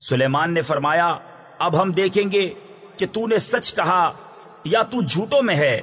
سلیمان نے فرمایا، اب ہم دیکھیں گے کہ تو نے سچ کہا یا تو جھوٹوں میں ہے۔